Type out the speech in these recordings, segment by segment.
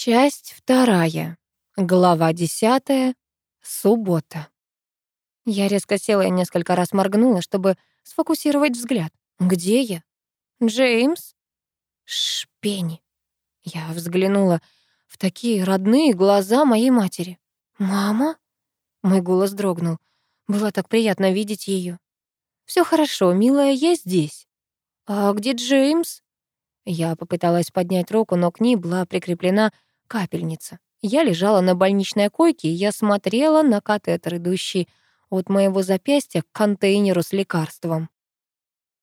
Часть вторая. Глава десятая. Суббота. Я резко села и несколько раз моргнула, чтобы сфокусировать взгляд. Где я? Джеймс? Шпени. Я взглянула в такие родные глаза моей матери. «Мама?» Мой голос дрогнул. Было так приятно видеть ее. Все хорошо, милая, я здесь». «А где Джеймс?» Я попыталась поднять руку, но к ней была прикреплена капельница. Я лежала на больничной койке, и я смотрела на катетер, идущий от моего запястья к контейнеру с лекарством.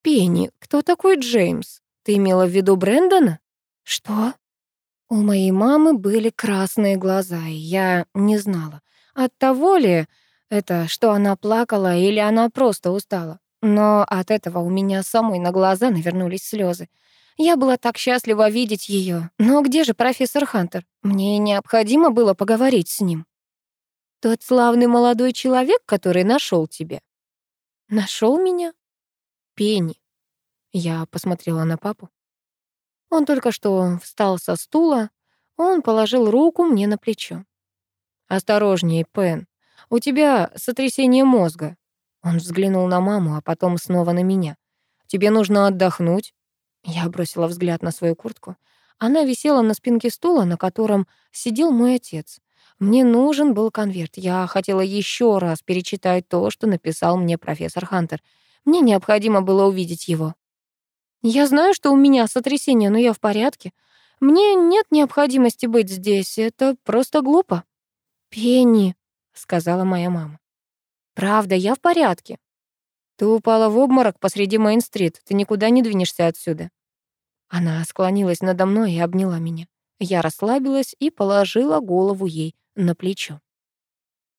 «Пенни, кто такой Джеймс? Ты имела в виду Брэндона?» «Что?» У моей мамы были красные глаза, и я не знала, от того ли это, что она плакала, или она просто устала. Но от этого у меня самой на глаза навернулись слезы. Я была так счастлива видеть ее. Но где же профессор Хантер? Мне необходимо было поговорить с ним. Тот славный молодой человек, который нашел тебя. Нашел меня? Пенни. Я посмотрела на папу. Он только что встал со стула, он положил руку мне на плечо. «Осторожнее, Пен, у тебя сотрясение мозга». Он взглянул на маму, а потом снова на меня. «Тебе нужно отдохнуть». Я бросила взгляд на свою куртку. Она висела на спинке стула, на котором сидел мой отец. Мне нужен был конверт. Я хотела еще раз перечитать то, что написал мне профессор Хантер. Мне необходимо было увидеть его. Я знаю, что у меня сотрясение, но я в порядке. Мне нет необходимости быть здесь. Это просто глупо. Пенни, сказала моя мама. Правда, я в порядке. Ты упала в обморок посреди Мейн-стрит. Ты никуда не двинешься отсюда. Она склонилась надо мной и обняла меня. Я расслабилась и положила голову ей на плечо.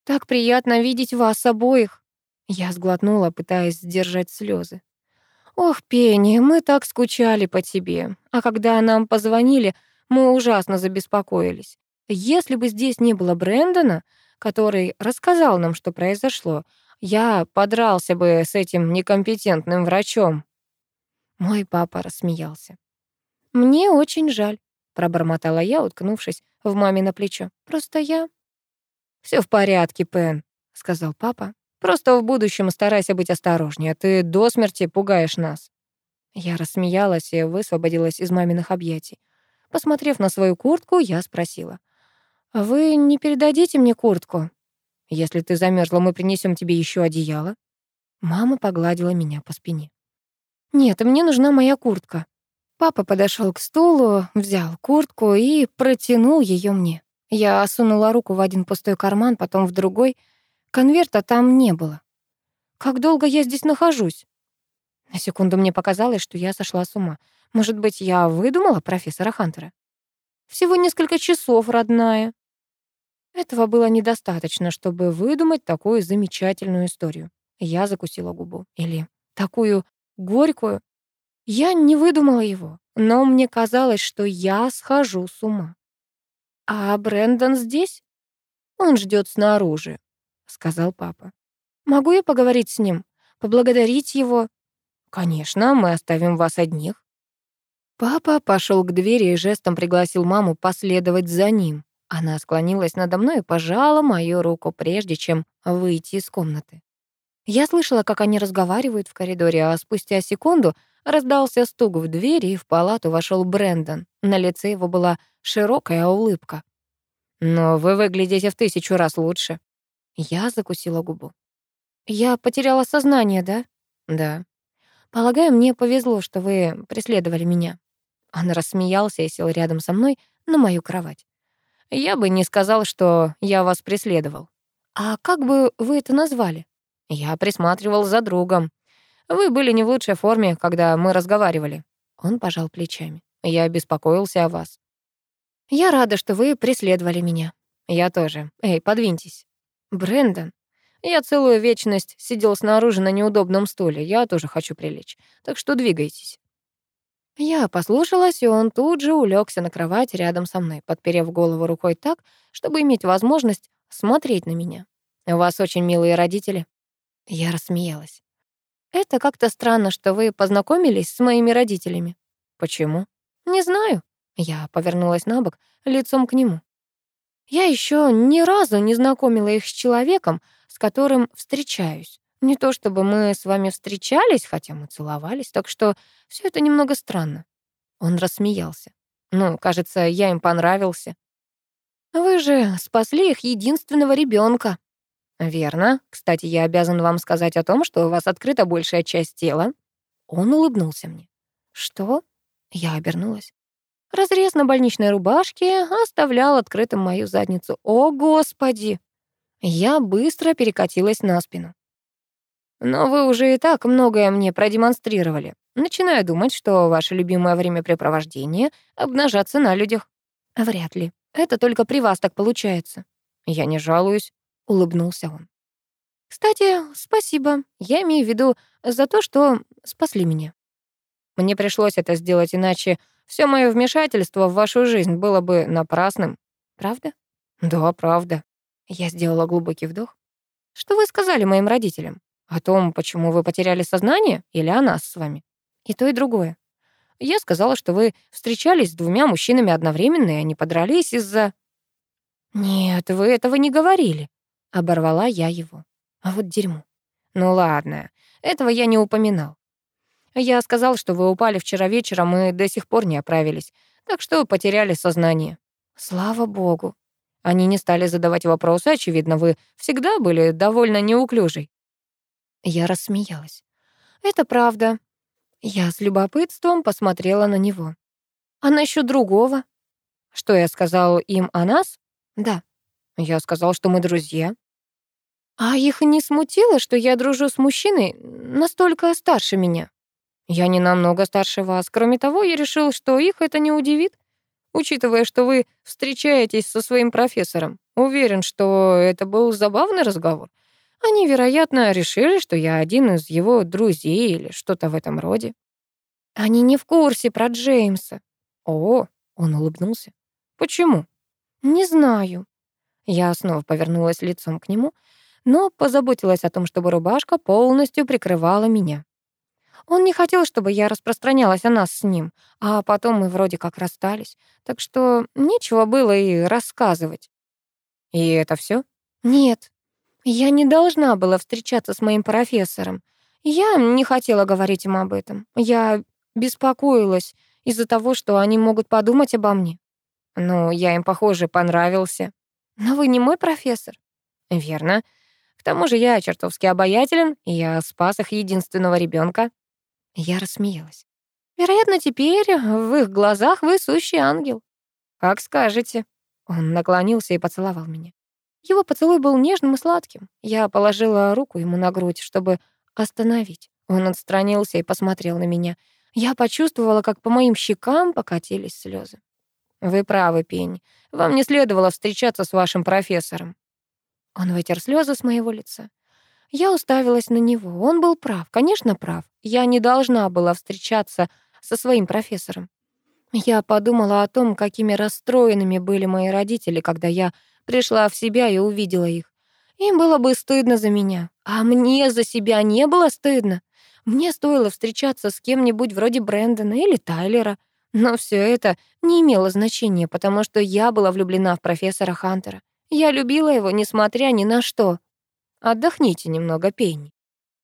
«Так приятно видеть вас обоих!» Я сглотнула, пытаясь сдержать слезы. «Ох, Пенни, мы так скучали по тебе. А когда нам позвонили, мы ужасно забеспокоились. Если бы здесь не было Брэндона, который рассказал нам, что произошло, я подрался бы с этим некомпетентным врачом». Мой папа рассмеялся. «Мне очень жаль», — пробормотала я, уткнувшись в маме на плечо. «Просто я...» Все в порядке, Пен», — сказал папа. Просто в будущем старайся быть осторожнее, ты до смерти пугаешь нас». Я рассмеялась и высвободилась из маминых объятий. Посмотрев на свою куртку, я спросила. «Вы не передадите мне куртку? Если ты замерзла, мы принесем тебе еще одеяло». Мама погладила меня по спине. «Нет, мне нужна моя куртка». Папа подошел к стулу, взял куртку и протянул ее мне. Я сунула руку в один пустой карман, потом в другой — Конверта там не было. Как долго я здесь нахожусь? На секунду мне показалось, что я сошла с ума. Может быть, я выдумала профессора Хантера? Всего несколько часов, родная. Этого было недостаточно, чтобы выдумать такую замечательную историю. Я закусила губу. Или такую горькую. Я не выдумала его, но мне казалось, что я схожу с ума. А Брэндон здесь? Он ждет снаружи. — сказал папа. «Могу я поговорить с ним? Поблагодарить его?» «Конечно, мы оставим вас одних». Папа пошел к двери и жестом пригласил маму последовать за ним. Она склонилась надо мной и пожала мою руку, прежде чем выйти из комнаты. Я слышала, как они разговаривают в коридоре, а спустя секунду раздался стук в дверь, и в палату вошел Брэндон. На лице его была широкая улыбка. «Но вы выглядите в тысячу раз лучше», я закусила губу. «Я потеряла сознание, да?» «Да». «Полагаю, мне повезло, что вы преследовали меня». Он рассмеялся и сел рядом со мной на мою кровать. «Я бы не сказал, что я вас преследовал». «А как бы вы это назвали?» «Я присматривал за другом. Вы были не в лучшей форме, когда мы разговаривали». Он пожал плечами. «Я беспокоился о вас». «Я рада, что вы преследовали меня». «Я тоже. Эй, подвиньтесь». Брэндон, я целую вечность сидел снаружи на неудобном стуле. Я тоже хочу прилечь. Так что двигайтесь. Я послушалась, и он тут же улегся на кровать рядом со мной, подперев голову рукой так, чтобы иметь возможность смотреть на меня. «У вас очень милые родители». Я рассмеялась. «Это как-то странно, что вы познакомились с моими родителями». «Почему?» «Не знаю», Я повернулась на бок, лицом к нему. Я еще ни разу не знакомила их с человеком, с которым встречаюсь. Не то чтобы мы с вами встречались, хотя мы целовались, так что все это немного странно. Он рассмеялся. Ну, кажется, я им понравился. Вы же спасли их единственного ребенка. Верно. Кстати, я обязан вам сказать о том, что у вас открыта большая часть тела. Он улыбнулся мне. Что? Я обернулась. Разрез на больничной рубашке оставлял открытым мою задницу. О, Господи! Я быстро перекатилась на спину. Но вы уже и так многое мне продемонстрировали. Начинаю думать, что ваше любимое времяпрепровождение — обнажаться на людях. Вряд ли. Это только при вас так получается. Я не жалуюсь, — улыбнулся он. Кстати, спасибо. Я имею в виду за то, что спасли меня. Мне пришлось это сделать, иначе все мое вмешательство в вашу жизнь было бы напрасным. Правда? Да, правда. Я сделала глубокий вдох. Что вы сказали моим родителям? О том, почему вы потеряли сознание, или о нас с вами? И то, и другое. Я сказала, что вы встречались с двумя мужчинами одновременно, и они подрались из-за... Нет, вы этого не говорили. Оборвала я его. А вот дерьмо. Ну ладно, этого я не упоминал. Я сказал, что вы упали вчера вечером и до сих пор не оправились, так что потеряли сознание. Слава богу. Они не стали задавать вопросы, очевидно, вы всегда были довольно неуклюжей. Я рассмеялась. Это правда. Я с любопытством посмотрела на него. А насчет другого? Что я сказал им о нас? Да. Я сказал, что мы друзья. А их не смутило, что я дружу с мужчиной настолько старше меня? Я не намного старше вас. Кроме того, я решил, что их это не удивит, учитывая, что вы встречаетесь со своим профессором. Уверен, что это был забавный разговор. Они, вероятно, решили, что я один из его друзей или что-то в этом роде. Они не в курсе про Джеймса. О, он улыбнулся. Почему? Не знаю. Я снова повернулась лицом к нему, но позаботилась о том, чтобы рубашка полностью прикрывала меня. Он не хотел, чтобы я распространялась о нас с ним, а потом мы вроде как расстались, так что нечего было и рассказывать. И это все? Нет. Я не должна была встречаться с моим профессором. Я не хотела говорить им об этом. Я беспокоилась из-за того, что они могут подумать обо мне. Ну, я им, похоже, понравился. Но вы не мой профессор. Верно. Тому же я чертовски обаятелен, и я спас их единственного ребенка. Я рассмеялась. Вероятно, теперь в их глазах вы сущий ангел. Как скажете. Он наклонился и поцеловал меня. Его поцелуй был нежным и сладким. Я положила руку ему на грудь, чтобы остановить. Он отстранился и посмотрел на меня. Я почувствовала, как по моим щекам покатились слезы. «Вы правы, Пень. Вам не следовало встречаться с вашим профессором». Он вытер слезы с моего лица. Я уставилась на него. Он был прав, конечно, прав. Я не должна была встречаться со своим профессором. Я подумала о том, какими расстроенными были мои родители, когда я пришла в себя и увидела их. Им было бы стыдно за меня, а мне за себя не было стыдно. Мне стоило встречаться с кем-нибудь вроде Брэндона или Тайлера, но все это не имело значения, потому что я была влюблена в профессора Хантера. Я любила его, несмотря ни на что. Отдохните немного, Пенни.